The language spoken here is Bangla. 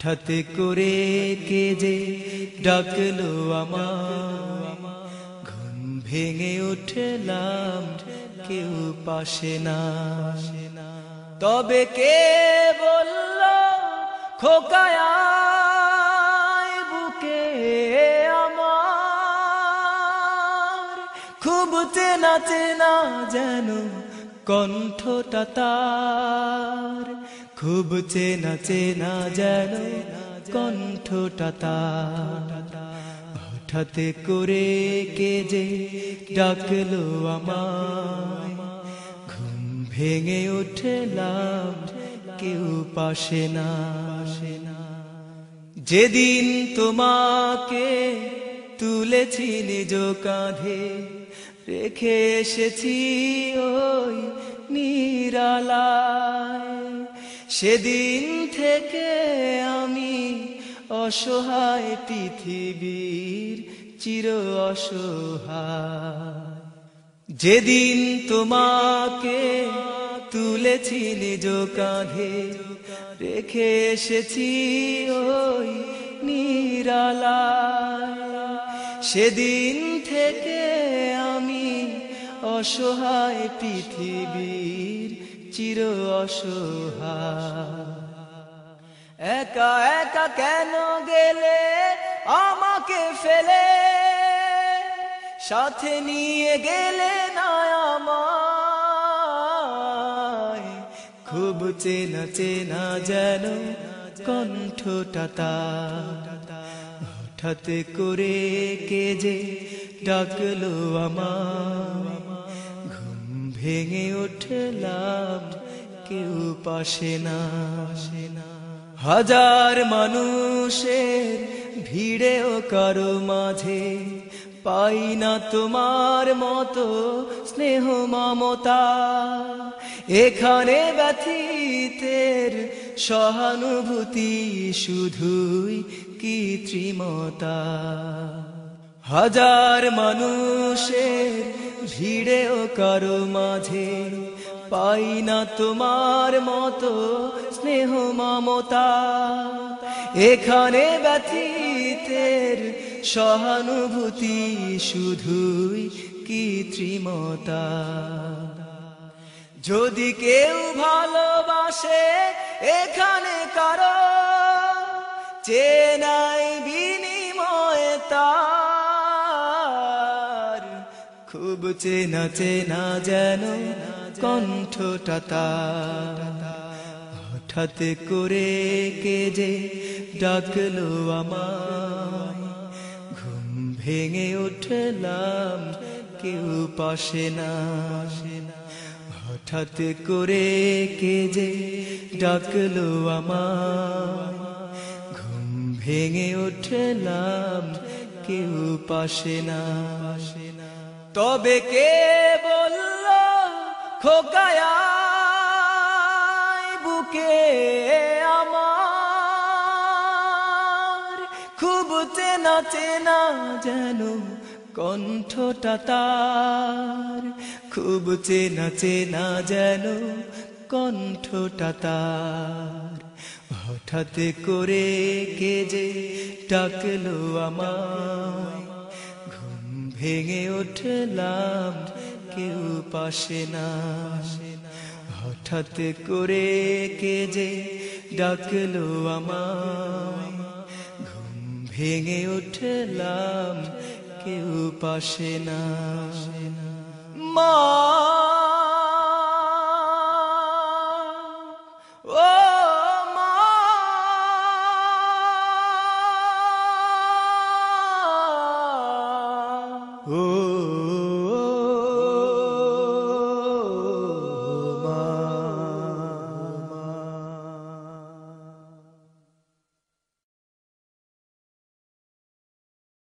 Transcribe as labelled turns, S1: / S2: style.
S1: হঠাৎ করে কে যে ডাকলো আমার ঘুম ভেঙে উঠলাম, কেউ পাশে না। তবে কে বলল, খোকায়া বুকে আমার। খুব চেনা চেনা যেন কণ্ঠটা তার। খুব চেনা চেনা যেন কণ্ঠটা হঠাৎ করে কে যে ডাকলো আমায়। ঘুম ভেঙে উঠলাম, কেউ পাশে না। যেদিন তোমাকে তুলেছি নিজ কাঁধে, রেখে এসেছি ওই নিরালায়। সেদিন থেকে আমি অসহায় পৃথিবীর চির অসহায়। যেদিন তোমাকে তুলেছি নিজ কাঁধে, রেখে এসেছি ওই নিরালা সেদিন থেকে আমি অসহায় পৃথিবীর চির অসহায়। একা একা কেন গেলে আমাকে ফেলে? সাথে নিয়ে গেলে না আমায়? খুব চেনা চেনা যেন কণ্ঠটা। হঠাৎ করে কে যে ডাকলো আমার ভেঙে উঠলাম কেউ পাশে না। হাজার মানুষের ভিড়েও কারও মাঝে পাই না তোমার মতো স্নেহ মমতা। এখানে ব্যথিতের সহানুভূতি শুধুই কৃত্রিমতা। হাজার মানুষের ভিড়েও কারও মাঝে। পাই না তোমার মতো স্নেহ মমতা। এখানে ব্যথিতের সহানুভূতি শুধুই কৃত্রিমতা। যদি কেউ ভালোবাসে এখানে কারও চেনাই খুব চেনা চেনা যেন কণ্ঠটা তার। হঠাৎ করে কে যে ডাকলো আমায়। ঘুম ভেঙে উঠলাম, কেউ পাশে না। হঠাৎ করে কে যে ডাকলো আমায়। ঘুম ভেঙে উঠলাম, কেউ পাশে না। তবে কে বলল, খোকায়া বুকে আমার? খুব চেনা চেনা যেন কণ্ঠটা তার। খুব চেনা চেনা যেন কণ্ঠটা তার। হঠাৎ করে কে যে ডাকলো আমায় ভেঙে উঠলাম কেউ পাশে না। হঠাৎ করে কে যে ডাকলো আমায়। ঘুম ভেঙে উঠলাম কেউ পাশে না। মা Oh.